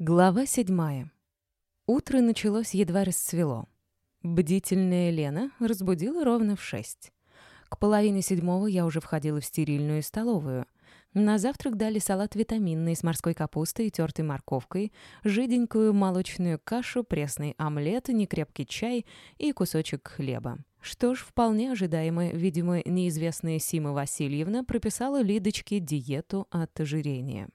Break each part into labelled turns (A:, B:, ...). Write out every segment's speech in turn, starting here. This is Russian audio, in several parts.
A: Глава седьмая. Утро началось едва расцвело. Бдительная Лена разбудила ровно в шесть. К половине седьмого я уже входила в стерильную столовую. На завтрак дали салат витаминный с морской капустой и тертой морковкой, жиденькую молочную кашу, пресный омлет, некрепкий чай и кусочек хлеба. Что ж, вполне ожидаемо, видимо, неизвестная Сима Васильевна прописала Лидочке диету от ожирения.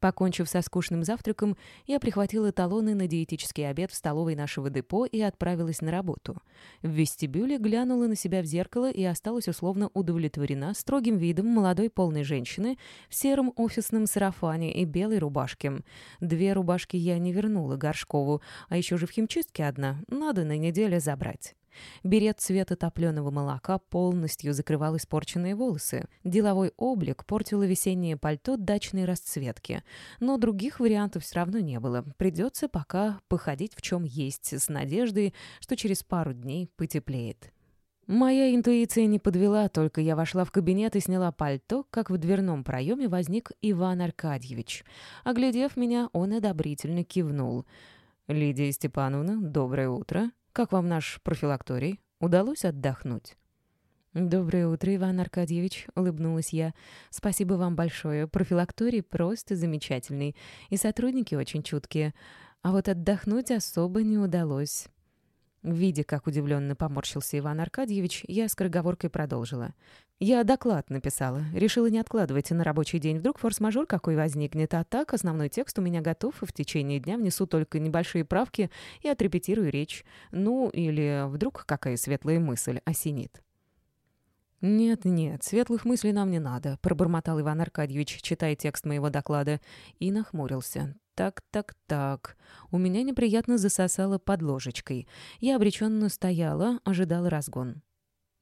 A: Покончив со скучным завтраком, я прихватила талоны на диетический обед в столовой нашего депо и отправилась на работу. В вестибюле глянула на себя в зеркало и осталась условно удовлетворена строгим видом молодой полной женщины в сером офисном сарафане и белой рубашке. Две рубашки я не вернула Горшкову, а еще же в химчистке одна, надо на неделю забрать. Берет цвета топленого молока полностью закрывал испорченные волосы. Деловой облик портило весеннее пальто дачной расцветки. Но других вариантов все равно не было. Придется пока походить в чем есть, с надеждой, что через пару дней потеплеет. Моя интуиция не подвела, только я вошла в кабинет и сняла пальто, как в дверном проеме возник Иван Аркадьевич. Оглядев меня, он одобрительно кивнул. «Лидия Степановна, доброе утро. Как вам наш профилакторий? Удалось отдохнуть?» «Доброе утро, Иван Аркадьевич», — улыбнулась я. «Спасибо вам большое. Профилакторий просто замечательный, и сотрудники очень чуткие. А вот отдохнуть особо не удалось». Видя, как удивленно поморщился Иван Аркадьевич, я скороговоркой продолжила. «Я доклад написала. Решила не откладывать на рабочий день. Вдруг форс-мажор какой возникнет. А так, основной текст у меня готов, и в течение дня внесу только небольшие правки и отрепетирую речь. Ну, или вдруг какая светлая мысль осенит». «Нет-нет, светлых мыслей нам не надо», — пробормотал Иван Аркадьевич, читая текст моего доклада, и нахмурился. Так-так-так. У меня неприятно засосало под ложечкой. Я обреченно стояла, ожидала разгон.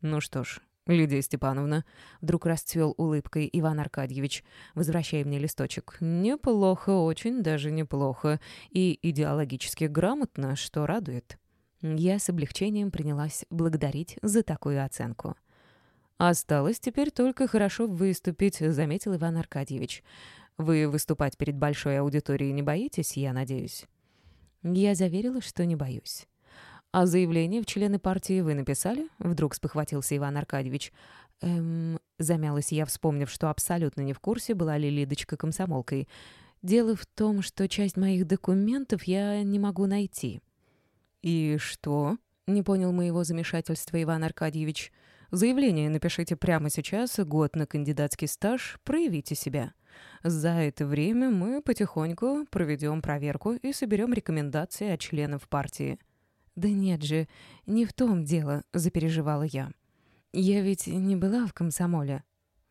A: Ну что ж, Лидия Степановна, вдруг расцвел улыбкой Иван Аркадьевич, возвращая мне листочек. Неплохо, очень даже неплохо. И идеологически грамотно, что радует. Я с облегчением принялась благодарить за такую оценку. «Осталось теперь только хорошо выступить», — заметил Иван Аркадьевич. Вы выступать перед большой аудиторией не боитесь, я надеюсь?» Я заверила, что не боюсь. «А заявление в члены партии вы написали?» Вдруг спохватился Иван Аркадьевич. «Эм...» Замялась я, вспомнив, что абсолютно не в курсе, была ли Лидочка комсомолкой. «Дело в том, что часть моих документов я не могу найти». «И что?» — не понял моего замешательства Иван Аркадьевич. «Заявление напишите прямо сейчас, год на кандидатский стаж, проявите себя». За это время мы потихоньку проведем проверку и соберем рекомендации от членов партии». «Да нет же, не в том дело», — запереживала я. «Я ведь не была в комсомоле».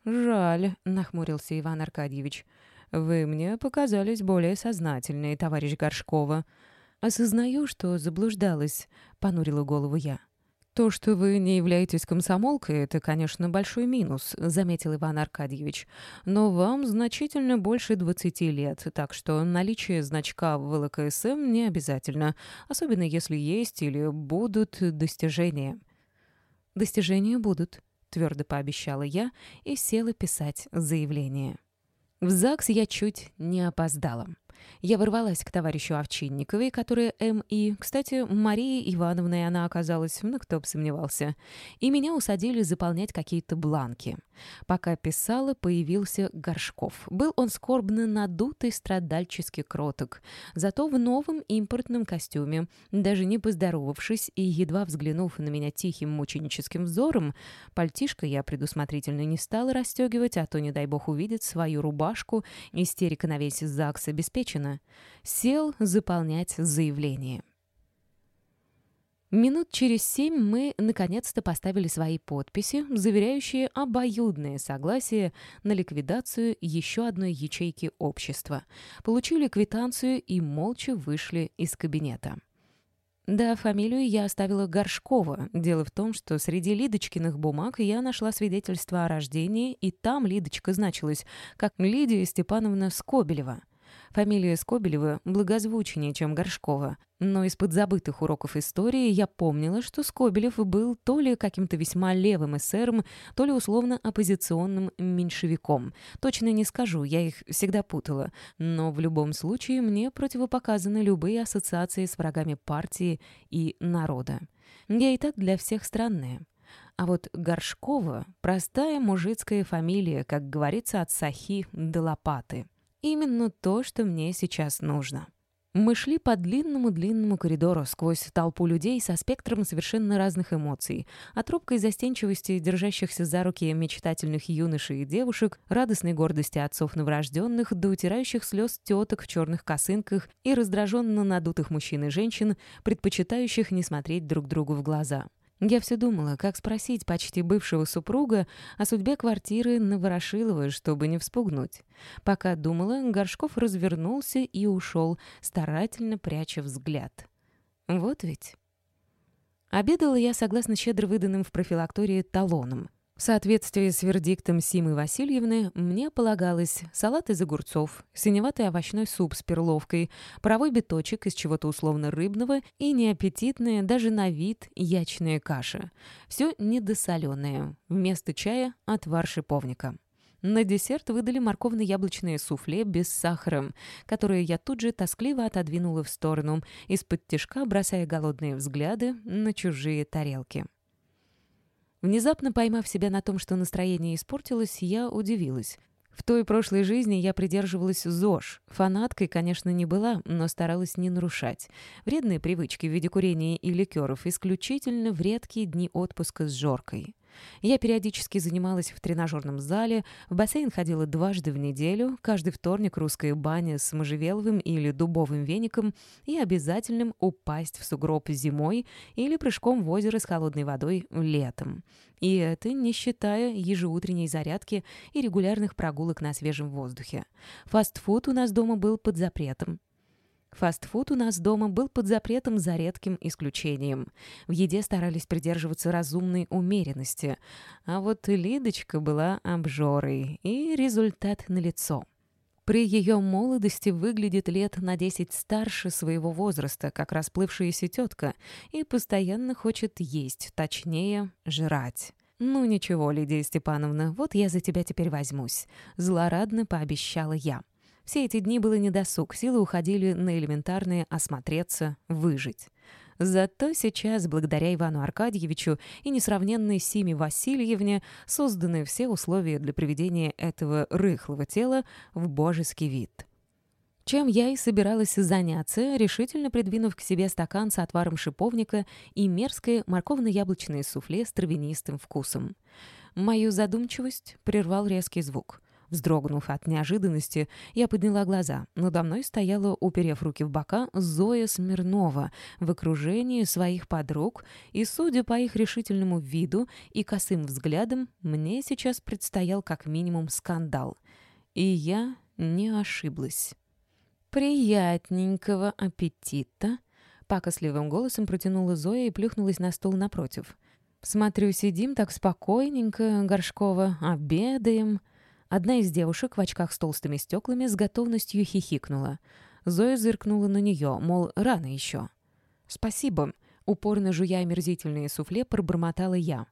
A: «Жаль», — нахмурился Иван Аркадьевич. «Вы мне показались более сознательные, товарищ Горшкова». «Осознаю, что заблуждалась», — понурила голову я. «То, что вы не являетесь комсомолкой, это, конечно, большой минус», — заметил Иван Аркадьевич. «Но вам значительно больше 20 лет, так что наличие значка в ВЛКСМ не обязательно, особенно если есть или будут достижения». «Достижения будут», — твердо пообещала я и села писать заявление. В ЗАГС я чуть не опоздала. Я ворвалась к товарищу Овчинниковой, которая М.И. Кстати, Мария Ивановной она оказалась, ну кто бы сомневался. И меня усадили заполнять какие-то бланки. Пока писала, появился Горшков. Был он скорбно надутый, страдальчески кроток. Зато в новом импортном костюме, даже не поздоровавшись и едва взглянув на меня тихим мученическим взором, пальтишко я предусмотрительно не стала расстегивать, а то, не дай бог, увидит свою рубашку, истерика на весь ЗАГС обеспечена, сел заполнять заявление. Минут через семь мы наконец-то поставили свои подписи, заверяющие обоюдное согласие на ликвидацию еще одной ячейки общества. Получили квитанцию и молча вышли из кабинета. Да, фамилию я оставила Горшкова. Дело в том, что среди Лидочкиных бумаг я нашла свидетельство о рождении, и там Лидочка значилась, как Лидия Степановна Скобелева — Фамилия Скобелева благозвучнее, чем Горшкова. Но из подзабытых уроков истории я помнила, что Скобелев был то ли каким-то весьма левым эсером, то ли условно оппозиционным меньшевиком. Точно не скажу, я их всегда путала. Но в любом случае мне противопоказаны любые ассоциации с врагами партии и народа. Я и так для всех странная. А вот Горшкова — простая мужицкая фамилия, как говорится, от сахи до лопаты. Именно то, что мне сейчас нужно. Мы шли по длинному-длинному коридору сквозь толпу людей со спектром совершенно разных эмоций. От робкой застенчивости, держащихся за руки мечтательных юношей и девушек, радостной гордости отцов новорожденных, до утирающих слез теток в черных косынках и раздраженно надутых мужчин и женщин, предпочитающих не смотреть друг другу в глаза. Я все думала, как спросить почти бывшего супруга о судьбе квартиры на Ворошиловой, чтобы не вспугнуть. Пока думала, Горшков развернулся и ушел, старательно пряча взгляд. Вот ведь. Обедала я согласно щедро выданным в профилактории талонам. В соответствии с вердиктом Симы Васильевны, мне полагалось салат из огурцов, синеватый овощной суп с перловкой, паровой биточек из чего-то условно рыбного и неаппетитная, даже на вид, ячная каша. Все недосоленое. Вместо чая — отвар шиповника. На десерт выдали морковно-яблочное суфле без сахара, которое я тут же тоскливо отодвинула в сторону, из-под тишка бросая голодные взгляды на чужие тарелки. Внезапно поймав себя на том, что настроение испортилось, я удивилась. В той прошлой жизни я придерживалась ЗОЖ. Фанаткой, конечно, не была, но старалась не нарушать. Вредные привычки в виде курения и ликеров исключительно в редкие дни отпуска с Жоркой. Я периодически занималась в тренажерном зале, в бассейн ходила дважды в неделю, каждый вторник русская баня с можжевеловым или дубовым веником и обязательным упасть в сугроб зимой или прыжком в озеро с холодной водой летом. И это не считая ежеутренней зарядки и регулярных прогулок на свежем воздухе. Фастфуд у нас дома был под запретом. Фастфуд у нас дома был под запретом за редким исключением. В еде старались придерживаться разумной умеренности. А вот Лидочка была обжорой, и результат налицо. При ее молодости выглядит лет на 10 старше своего возраста, как расплывшаяся тетка, и постоянно хочет есть, точнее, жрать. «Ну ничего, Лидия Степановна, вот я за тебя теперь возьмусь», — злорадно пообещала я. Все эти дни было недосуг, силы уходили на элементарные осмотреться, выжить. Зато сейчас, благодаря Ивану Аркадьевичу и несравненной Симе Васильевне, созданы все условия для приведения этого рыхлого тела в божеский вид. Чем я и собиралась заняться, решительно придвинув к себе стакан с отваром шиповника и мерзкое морковно-яблочное суфле с травянистым вкусом. Мою задумчивость прервал резкий звук. Вздрогнув от неожиданности, я подняла глаза. Надо мной стояла, уперев руки в бока, Зоя Смирнова в окружении своих подруг, и, судя по их решительному виду и косым взглядам, мне сейчас предстоял как минимум скандал. И я не ошиблась. «Приятненького аппетита!» — пакосливым голосом протянула Зоя и плюхнулась на стол напротив. «Смотрю, сидим так спокойненько, Горшкова, обедаем». Одна из девушек в очках с толстыми стеклами с готовностью хихикнула. Зоя зыркнула на нее, мол, рано еще. «Спасибо», — упорно жуя омерзительные суфле, пробормотала я.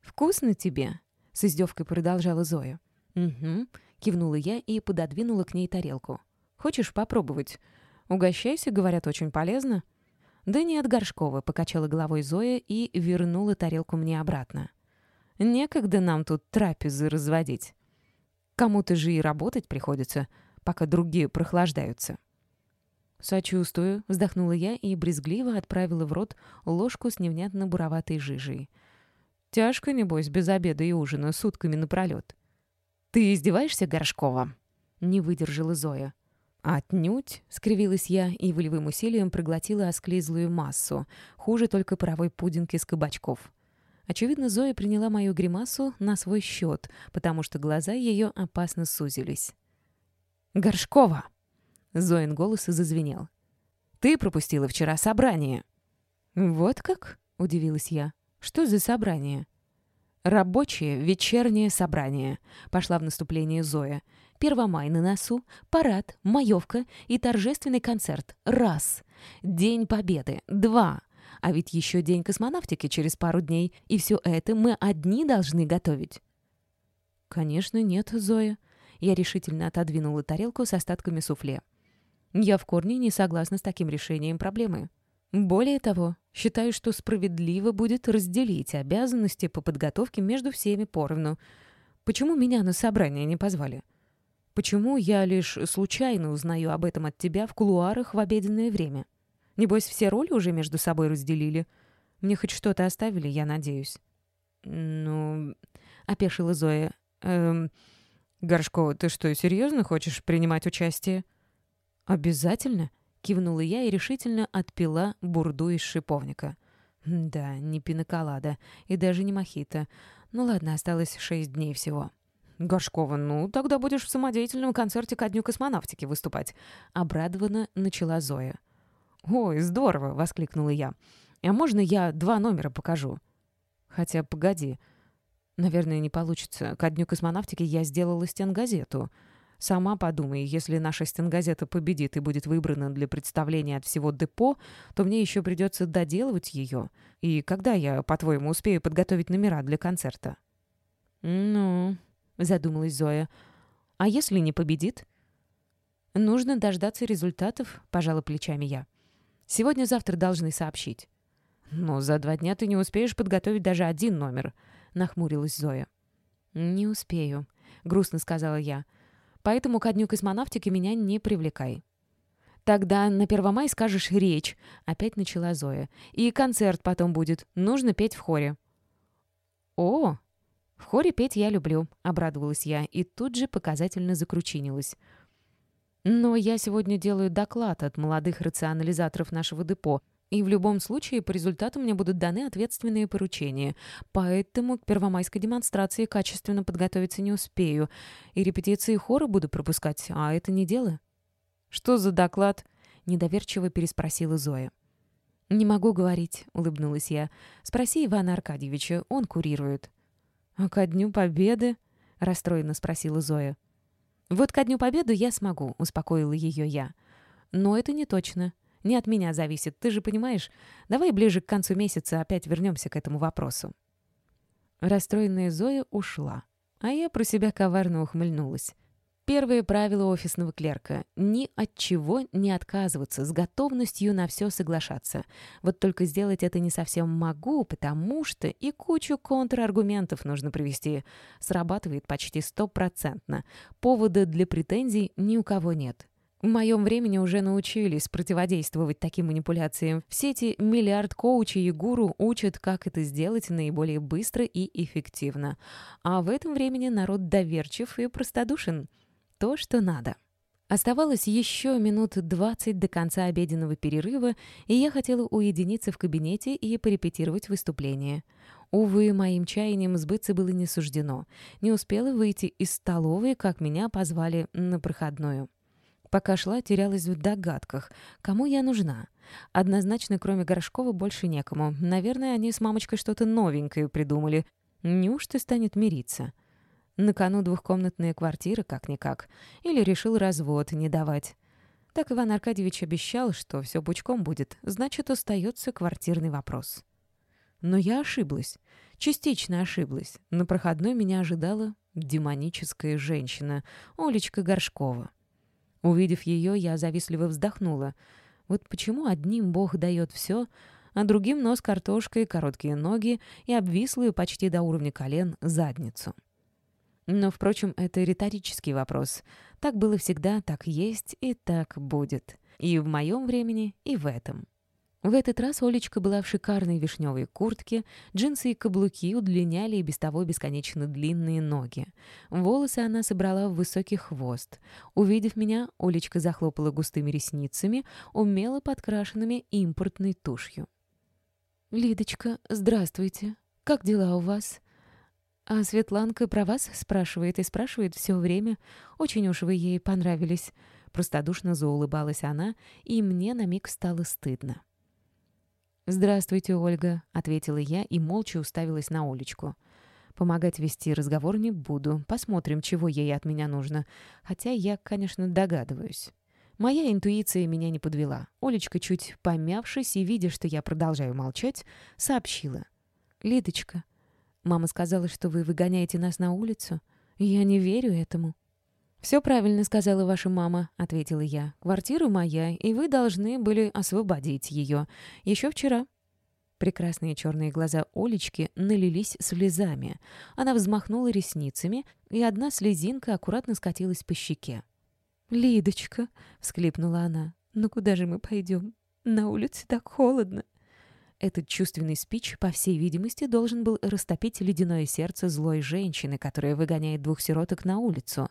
A: «Вкусно тебе?» — с издевкой продолжала Зоя. «Угу», — кивнула я и пододвинула к ней тарелку. «Хочешь попробовать? Угощайся, говорят, очень полезно». «Да нет, Горшкова», — покачала головой Зоя и вернула тарелку мне обратно. «Некогда нам тут трапезы разводить. Кому-то же и работать приходится, пока другие прохлаждаются. «Сочувствую», — вздохнула я и брезгливо отправила в рот ложку с невнятно-буроватой жижей. «Тяжко, небось, без обеда и ужина, сутками напролет». «Ты издеваешься, Горшкова?» — не выдержала Зоя. «Отнюдь», — скривилась я и волевым усилием проглотила осклизлую массу. Хуже только паровой пудинг из кабачков. Очевидно, Зоя приняла мою гримасу на свой счет, потому что глаза ее опасно сузились. «Горшкова!» — Зоин голос и зазвенел. «Ты пропустила вчера собрание». «Вот как?» — удивилась я. «Что за собрание?» Рабочее вечернее собрание. Пошла в наступление Зоя. Первомай на носу, парад, маевка и торжественный концерт. Раз. День Победы. Два. А ведь еще день космонавтики через пару дней, и все это мы одни должны готовить. Конечно, нет, Зоя. Я решительно отодвинула тарелку с остатками суфле. Я в корне не согласна с таким решением проблемы. Более того, считаю, что справедливо будет разделить обязанности по подготовке между всеми поровну. Почему меня на собрание не позвали? Почему я лишь случайно узнаю об этом от тебя в кулуарах в обеденное время? Небось, все роли уже между собой разделили. Мне хоть что-то оставили, я надеюсь. «Ну...» — опешила Зоя. «Эм... Горшкова, ты что, серьезно хочешь принимать участие?» «Обязательно?» — кивнула я и решительно отпила бурду из шиповника. «Да, не пиноколада и даже не мохито. Ну ладно, осталось шесть дней всего». «Горшкова, ну, тогда будешь в самодеятельном концерте ко Дню космонавтики выступать», — обрадованно начала Зоя. «Ой, здорово!» — воскликнула я. «А можно я два номера покажу?» «Хотя, погоди. Наверное, не получится. Ко Дню космонавтики я сделала стенгазету. Сама подумай, если наша стенгазета победит и будет выбрана для представления от всего депо, то мне еще придется доделывать ее. И когда я, по-твоему, успею подготовить номера для концерта?» «Ну...» задумалась Зоя. «А если не победит?» «Нужно дождаться результатов», — пожала плечами я. «Сегодня-завтра должны сообщить». «Но за два дня ты не успеешь подготовить даже один номер», — нахмурилась Зоя. «Не успею», — грустно сказала я. «Поэтому ко дню космонавтики меня не привлекай». «Тогда на Первомай скажешь речь», — опять начала Зоя. «И концерт потом будет. Нужно петь в хоре». «О!» «В хоре петь я люблю», — обрадовалась я и тут же показательно закручинилась. «Но я сегодня делаю доклад от молодых рационализаторов нашего депо, и в любом случае по результату мне будут даны ответственные поручения. Поэтому к первомайской демонстрации качественно подготовиться не успею. И репетиции хора буду пропускать, а это не дело». «Что за доклад?» — недоверчиво переспросила Зоя. «Не могу говорить», — улыбнулась я. «Спроси Ивана Аркадьевича, он курирует». «А ко Дню Победы?» — расстроенно спросила Зоя. «Вот ко Дню Победы я смогу», — успокоила ее я. «Но это не точно. Не от меня зависит, ты же понимаешь. Давай ближе к концу месяца опять вернемся к этому вопросу». Расстроенная Зоя ушла, а я про себя коварно ухмыльнулась. Первое правило офисного клерка — ни от чего не отказываться, с готовностью на все соглашаться. Вот только сделать это не совсем могу, потому что и кучу контраргументов нужно привести. Срабатывает почти стопроцентно. Повода для претензий ни у кого нет. В моем времени уже научились противодействовать таким манипуляциям. В сети миллиард коучей и гуру учат, как это сделать наиболее быстро и эффективно. А в этом времени народ доверчив и простодушен то, что надо. Оставалось еще минут двадцать до конца обеденного перерыва, и я хотела уединиться в кабинете и порепетировать выступление. Увы, моим чаянием сбыться было не суждено. Не успела выйти из столовой, как меня позвали на проходную. Пока шла, терялась в догадках, кому я нужна. Однозначно, кроме Горшкова, больше некому. Наверное, они с мамочкой что-то новенькое придумали. Неужто станет мириться? На кону двухкомнатная квартира, как-никак. Или решил развод не давать. Так Иван Аркадьевич обещал, что все пучком будет, значит, остается квартирный вопрос. Но я ошиблась. Частично ошиблась. На проходной меня ожидала демоническая женщина, Олечка Горшкова. Увидев ее, я завистливо вздохнула. Вот почему одним Бог дает все, а другим нос картошкой, короткие ноги и обвислую почти до уровня колен задницу. Но, впрочем, это риторический вопрос. Так было всегда, так есть и так будет. И в моем времени, и в этом. В этот раз Олечка была в шикарной вишневой куртке, джинсы и каблуки удлиняли и без того бесконечно длинные ноги. Волосы она собрала в высокий хвост. Увидев меня, Олечка захлопала густыми ресницами, умело подкрашенными импортной тушью. «Лидочка, здравствуйте. Как дела у вас?» А Светланка про вас спрашивает и спрашивает все время. Очень уж вы ей понравились. Простодушно заулыбалась она, и мне на миг стало стыдно. «Здравствуйте, Ольга», — ответила я и молча уставилась на Олечку. Помогать вести разговор не буду. Посмотрим, чего ей от меня нужно. Хотя я, конечно, догадываюсь. Моя интуиция меня не подвела. Олечка, чуть помявшись и видя, что я продолжаю молчать, сообщила. «Лидочка, мама сказала, что вы выгоняете нас на улицу. Я не верю этому». «Все правильно сказала ваша мама», — ответила я. «Квартира моя, и вы должны были освободить ее. Еще вчера». Прекрасные черные глаза Олечки налились слезами. Она взмахнула ресницами, и одна слезинка аккуратно скатилась по щеке. «Лидочка», — всклипнула она, — «ну куда же мы пойдем? На улице так холодно». Этот чувственный спич, по всей видимости, должен был растопить ледяное сердце злой женщины, которая выгоняет двух сироток на улицу.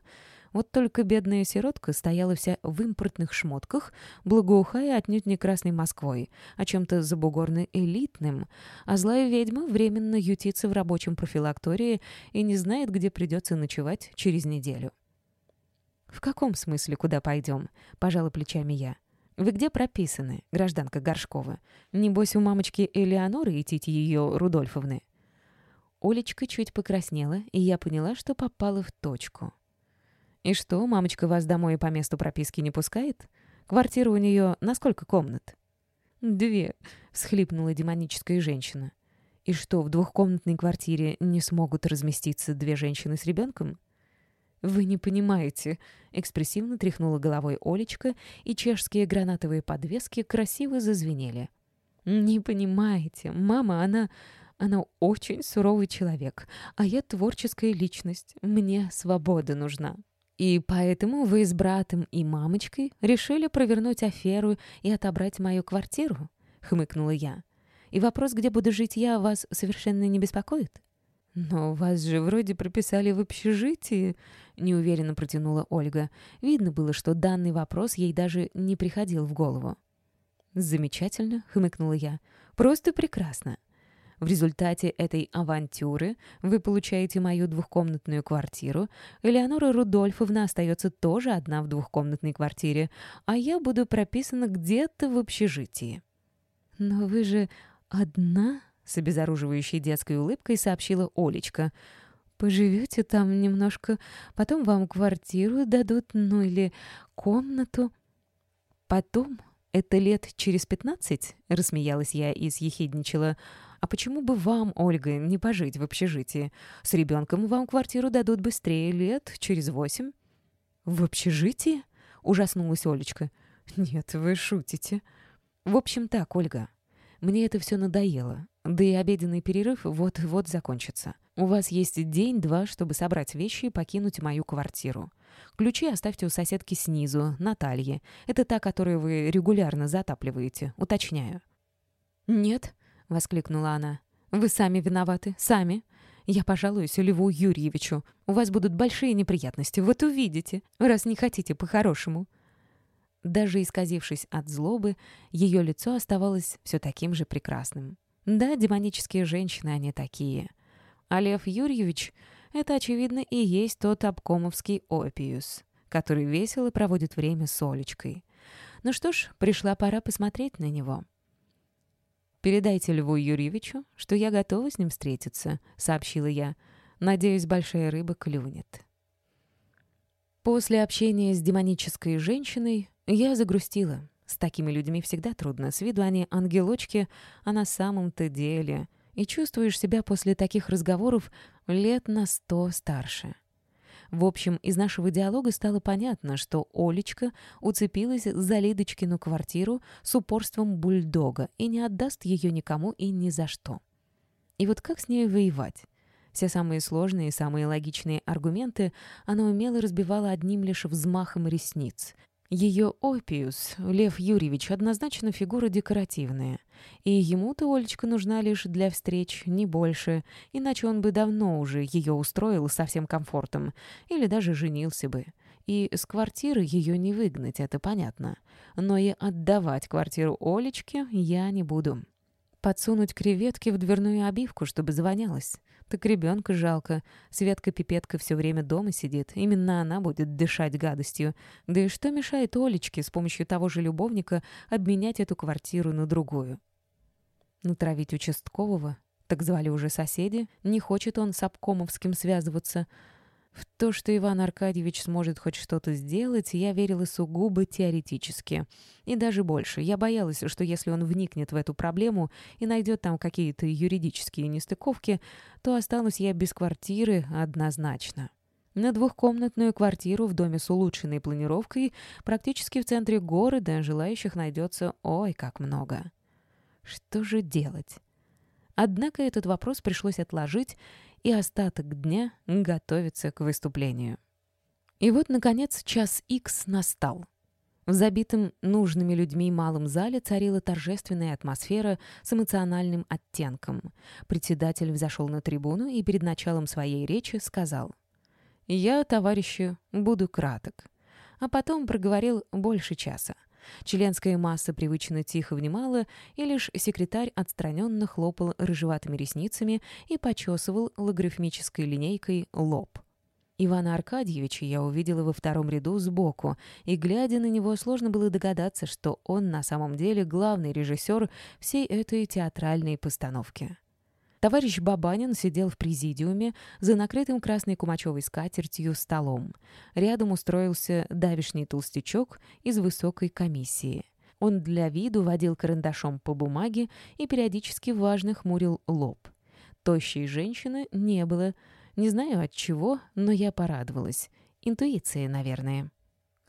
A: Вот только бедная сиротка стояла вся в импортных шмотках, благоухая отнюдь не красной Москвой, а чем-то забугорно-элитным, а злая ведьма временно ютится в рабочем профилактории и не знает, где придется ночевать через неделю. «В каком смысле, куда пойдем?» — пожала плечами я. «Вы где прописаны, гражданка Горшкова? Небось, у мамочки Элеоноры и тити ее Рудольфовны?» Олечка чуть покраснела, и я поняла, что попала в точку. «И что, мамочка вас домой по месту прописки не пускает? Квартира у нее на сколько комнат?» «Две», — всхлипнула демоническая женщина. «И что, в двухкомнатной квартире не смогут разместиться две женщины с ребенком?» «Вы не понимаете», — экспрессивно тряхнула головой Олечка, и чешские гранатовые подвески красиво зазвенели. «Не понимаете. Мама, она... она очень суровый человек, а я творческая личность. Мне свобода нужна». «И поэтому вы с братом и мамочкой решили провернуть аферу и отобрать мою квартиру?» — хмыкнула я. «И вопрос, где буду жить я, вас совершенно не беспокоит?» «Но вас же вроде прописали в общежитии», — неуверенно протянула Ольга. Видно было, что данный вопрос ей даже не приходил в голову. «Замечательно», — хмыкнула я. «Просто прекрасно. В результате этой авантюры вы получаете мою двухкомнатную квартиру, Элеонора Рудольфовна остается тоже одна в двухкомнатной квартире, а я буду прописана где-то в общежитии». «Но вы же одна?» — с обезоруживающей детской улыбкой сообщила Олечка. «Поживете там немножко, потом вам квартиру дадут, ну или комнату. Потом, это лет через пятнадцать?» — рассмеялась я и съехидничала. А почему бы вам, Ольга, не пожить в общежитии? С ребенком вам квартиру дадут быстрее, лет через восемь». «В общежитии?» — ужаснулась Олечка. «Нет, вы шутите». «В общем так, Ольга, мне это все надоело. Да и обеденный перерыв вот-вот закончится. У вас есть день-два, чтобы собрать вещи и покинуть мою квартиру. Ключи оставьте у соседки снизу, Натальи. Это та, которую вы регулярно затапливаете, уточняю». «Нет», — воскликнула она. «Вы сами виноваты, сами. Я пожалуюсь Льву Юрьевичу. У вас будут большие неприятности, вот увидите, раз не хотите по-хорошему». Даже исказившись от злобы, ее лицо оставалось все таким же прекрасным. Да, демонические женщины они такие. А Юрьевич — это, очевидно, и есть тот обкомовский опиус, который весело проводит время с Олечкой. Ну что ж, пришла пора посмотреть на него. «Передайте Льву Юрьевичу, что я готова с ним встретиться», — сообщила я. «Надеюсь, большая рыба клюнет». После общения с демонической женщиной я загрустила. С такими людьми всегда трудно. С виду они ангелочки, а на самом-то деле... И чувствуешь себя после таких разговоров лет на сто старше. В общем, из нашего диалога стало понятно, что Олечка уцепилась за Лидочкину квартиру с упорством бульдога и не отдаст ее никому и ни за что. И вот как с ней воевать? Все самые сложные и самые логичные аргументы она умело разбивала одним лишь взмахом ресниц, ее опиус, Лев Юрьевич, однозначно фигура декоративная. И ему-то Олечка нужна лишь для встреч, не больше, иначе он бы давно уже ее устроил со всем комфортом, или даже женился бы. И с квартиры ее не выгнать, это понятно. Но и отдавать квартиру Олечке я не буду. Подсунуть креветки в дверную обивку, чтобы звонялось. Так ребенка жалко. Светка-пипетка все время дома сидит. Именно она будет дышать гадостью. Да и что мешает Олечке с помощью того же любовника обменять эту квартиру на другую? Натравить участкового? Так звали уже соседи. Не хочет он с обкомовским связываться. В то, что Иван Аркадьевич сможет хоть что-то сделать, я верила сугубо теоретически. И даже больше. Я боялась, что если он вникнет в эту проблему и найдет там какие-то юридические нестыковки, то останусь я без квартиры однозначно. На двухкомнатную квартиру в доме с улучшенной планировкой практически в центре города желающих найдется ой как много. Что же делать? Однако этот вопрос пришлось отложить и остаток дня готовиться к выступлению. И вот, наконец, час икс настал. В забитом нужными людьми малом зале царила торжественная атмосфера с эмоциональным оттенком. Председатель взошел на трибуну и перед началом своей речи сказал «Я, товарищи, буду краток». А потом проговорил больше часа. Членская масса привычно тихо внимала, и лишь секретарь отстраненно хлопал рыжеватыми ресницами и почесывал логарифмической линейкой лоб. Ивана Аркадьевича я увидела во втором ряду сбоку, и, глядя на него, сложно было догадаться, что он на самом деле главный режиссер всей этой театральной постановки. Товарищ Бабанин сидел в президиуме за накрытым красной кумачевой скатертью столом. Рядом устроился давишний толстячок из высокой комиссии. Он для виду водил карандашом по бумаге и периодически важно хмурил лоб. Тощей женщины не было. Не знаю от чего, но я порадовалась. Интуиция, наверное.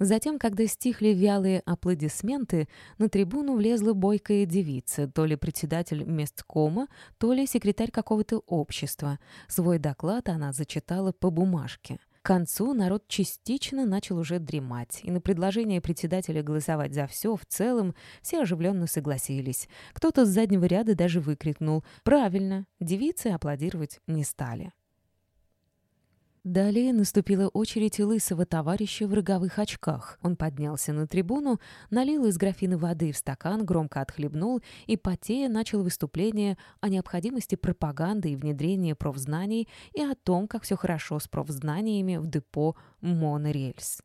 A: Затем, когда стихли вялые аплодисменты, на трибуну влезла бойкая девица, то ли председатель месткома, то ли секретарь какого-то общества. Свой доклад она зачитала по бумажке. К концу народ частично начал уже дремать, и на предложение председателя голосовать за все в целом все оживленно согласились. Кто-то с заднего ряда даже выкрикнул «Правильно!» Девицы аплодировать не стали. Далее наступила очередь лысого товарища в роговых очках. Он поднялся на трибуну, налил из графина воды в стакан, громко отхлебнул и, потея, начал выступление о необходимости пропаганды и внедрения профзнаний и о том, как все хорошо с профзнаниями в депо «Монорельс».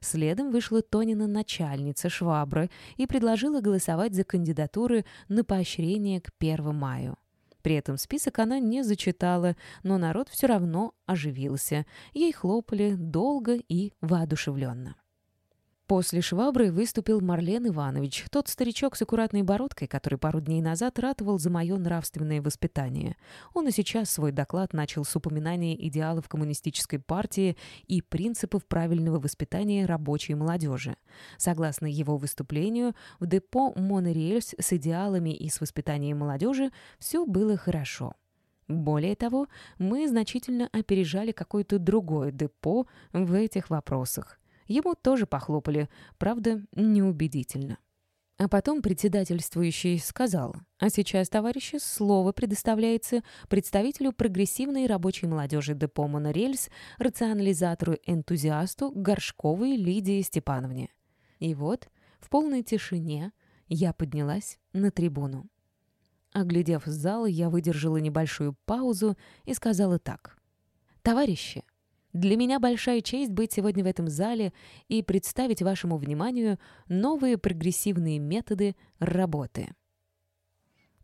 A: Следом вышла Тонина начальница Швабры и предложила голосовать за кандидатуры на поощрение к 1 маю. При этом список она не зачитала, но народ все равно оживился. Ей хлопали долго и воодушевленно. После швабры выступил Марлен Иванович, тот старичок с аккуратной бородкой, который пару дней назад ратовал за мое нравственное воспитание. Он и сейчас свой доклад начал с упоминания идеалов коммунистической партии и принципов правильного воспитания рабочей молодежи. Согласно его выступлению, в депо «Монорельс» с идеалами и с воспитанием молодежи все было хорошо. Более того, мы значительно опережали какое-то другое депо в этих вопросах. Ему тоже похлопали, правда, неубедительно. А потом председательствующий сказал, а сейчас, товарищи, слово предоставляется представителю прогрессивной рабочей молодежи депо «Монорельс», рационализатору-энтузиасту Горшковой Лидии Степановне. И вот, в полной тишине, я поднялась на трибуну. Оглядев зал, я выдержала небольшую паузу и сказала так. «Товарищи, для меня большая честь быть сегодня в этом зале и представить вашему вниманию новые прогрессивные методы работы.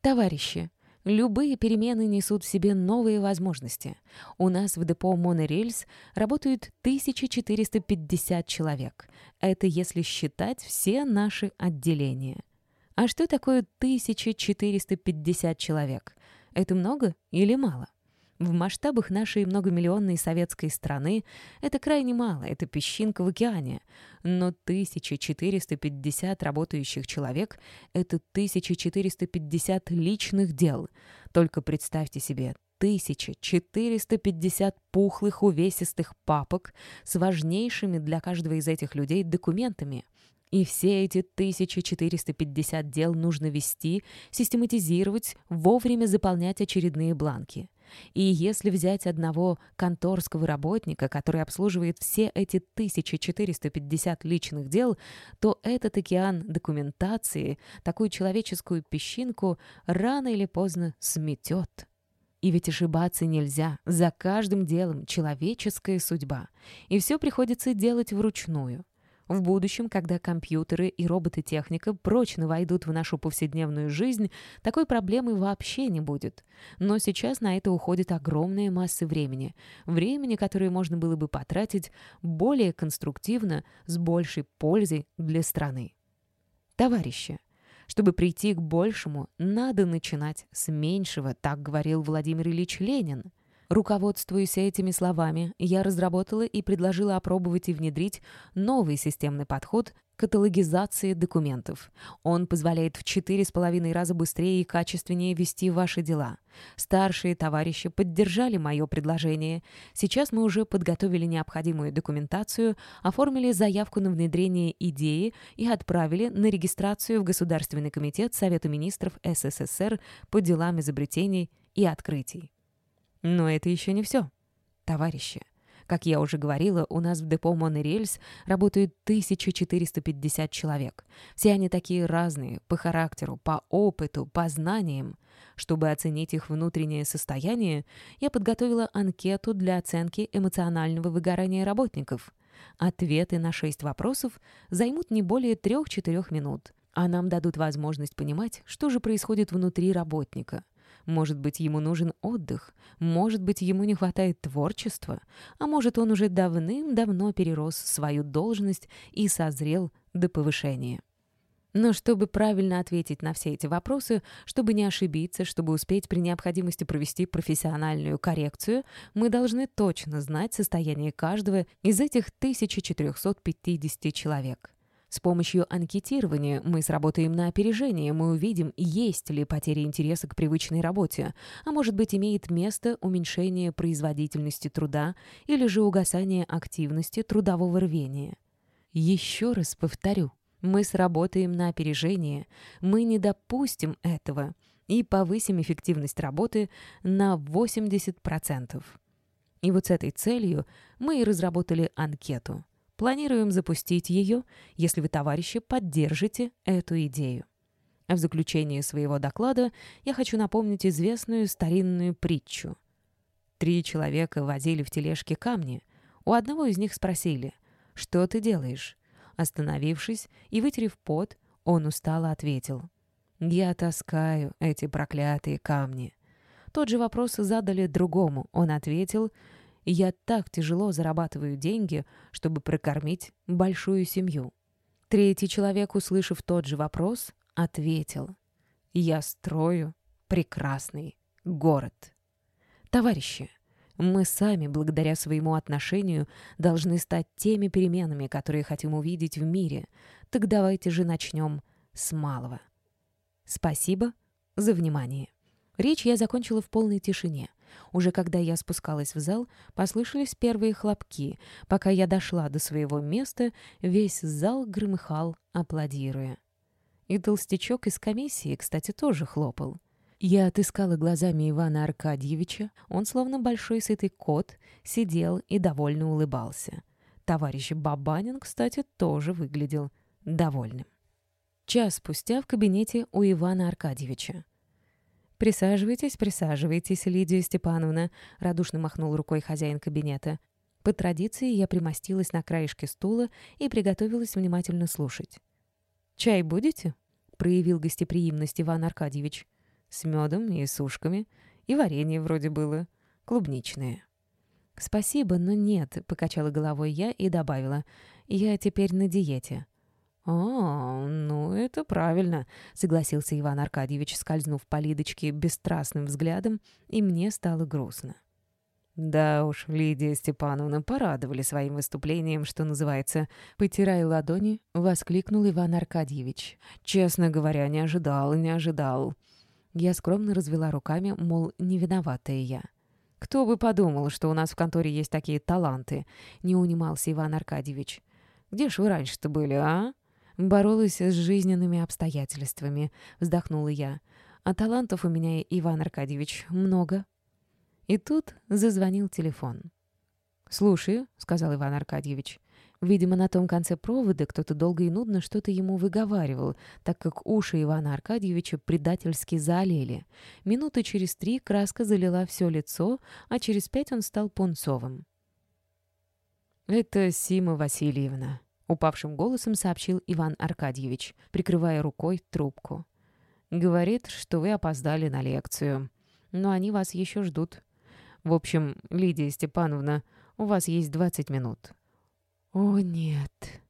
A: Товарищи, любые перемены несут в себе новые возможности. У нас в депо «Монорельс» работают 1450 человек. Это если считать все наши отделения. А что такое 1450 человек? Это много или мало? В масштабах нашей многомиллионной советской страны это крайне мало, это песчинка в океане. Но 1450 работающих человек — это 1450 личных дел. Только представьте себе, 1450 пухлых увесистых папок с важнейшими для каждого из этих людей документами. И все эти 1450 дел нужно вести, систематизировать, вовремя заполнять очередные бланки — и если взять одного конторского работника, который обслуживает все эти 1450 личных дел, то этот океан документации, такую человеческую песчинку, рано или поздно сметет. И ведь ошибаться нельзя. За каждым делом человеческая судьба. И все приходится делать вручную. В будущем, когда компьютеры и роботы-техника прочно войдут в нашу повседневную жизнь, такой проблемы вообще не будет. Но сейчас на это уходит огромная масса времени. Времени, которое можно было бы потратить более конструктивно, с большей пользой для страны. Товарищи, чтобы прийти к большему, надо начинать с меньшего, так говорил Владимир Ильич Ленин. Руководствуясь этими словами, я разработала и предложила опробовать и внедрить новый системный подход каталогизации документов. Он позволяет в четыре с половиной раза быстрее и качественнее вести ваши дела. Старшие товарищи поддержали мое предложение. Сейчас мы уже подготовили необходимую документацию, оформили заявку на внедрение идеи и отправили на регистрацию в Государственный комитет Совета министров СССР по делам изобретений и открытий. Но это еще не все. Товарищи, как я уже говорила, у нас в депо «Монорельс» работают 1450 человек. Все они такие разные, по характеру, по опыту, по знаниям. Чтобы оценить их внутреннее состояние, я подготовила анкету для оценки эмоционального выгорания работников. Ответы на шесть вопросов займут не более 3-4 минут, а нам дадут возможность понимать, что же происходит внутри работника. Может быть, ему нужен отдых, может быть, ему не хватает творчества, а может, он уже давным-давно перерос свою должность и созрел до повышения. Но чтобы правильно ответить на все эти вопросы, чтобы не ошибиться, чтобы успеть при необходимости провести профессиональную коррекцию, мы должны точно знать состояние каждого из этих 1450 человек. С помощью анкетирования мы сработаем на опережение, мы увидим, есть ли потеря интереса к привычной работе, а может быть имеет место уменьшение производительности труда или же угасание активности трудового рвения. Еще раз повторю, мы сработаем на опережение, мы не допустим этого и повысим эффективность работы на 80%. И вот с этой целью мы и разработали анкету. Планируем запустить ее, если вы, товарищи, поддержите эту идею. В заключение своего доклада я хочу напомнить известную старинную притчу. Три человека возили в тележке камни. У одного из них спросили, «Что ты делаешь?» Остановившись и вытерев пот, он устало ответил, «Я таскаю эти проклятые камни». Тот же вопрос задали другому. Он ответил, я так тяжело зарабатываю деньги, чтобы прокормить большую семью. Третий человек, услышав тот же вопрос, ответил. Я строю прекрасный город. Товарищи, мы сами, благодаря своему отношению, должны стать теми переменами, которые хотим увидеть в мире. Так давайте же начнем с малого. Спасибо за внимание. Речь я закончила в полной тишине. Уже когда я спускалась в зал, послышались первые хлопки. Пока я дошла до своего места, весь зал громыхал, аплодируя. И толстячок из комиссии, кстати, тоже хлопал. Я отыскала глазами Ивана Аркадьевича. Он, словно большой сытый кот, сидел и довольно улыбался. Товарищ Бабанин, кстати, тоже выглядел довольным. Час спустя в кабинете у Ивана Аркадьевича. «Присаживайтесь, присаживайтесь, Лидия Степановна», — радушно махнул рукой хозяин кабинета. По традиции я примостилась на краешке стула и приготовилась внимательно слушать. «Чай будете?» — проявил гостеприимность Иван Аркадьевич. «С медом и сушками. И варенье вроде было. Клубничное». «Спасибо, но нет», — покачала головой я и добавила. «Я теперь на диете». «А, ну это правильно», — согласился Иван Аркадьевич, скользнув по Лидочке бесстрастным взглядом, и мне стало грустно. «Да уж, Лидия Степановна порадовали своим выступлением, что называется. Потирая ладони, воскликнул Иван Аркадьевич. Честно говоря, не ожидал, не ожидал». Я скромно развела руками, мол, не виноватая я. «Кто бы подумал, что у нас в конторе есть такие таланты?» — не унимался Иван Аркадьевич. «Где ж вы раньше-то были, а?» Боролась с жизненными обстоятельствами, вздохнула я. А талантов у меня, Иван Аркадьевич, много. И тут зазвонил телефон. «Слушаю», — сказал Иван Аркадьевич. Видимо, на том конце провода кто-то долго и нудно что-то ему выговаривал, так как уши Ивана Аркадьевича предательски заолели. Минуты через три краска залила все лицо, а через пять он стал пунцовым. «Это Сима Васильевна», упавшим голосом сообщил Иван Аркадьевич, прикрывая рукой трубку. «Говорит, что вы опоздали на лекцию. Но они вас еще ждут. В общем, Лидия Степановна, у вас есть 20 минут». «О, нет»,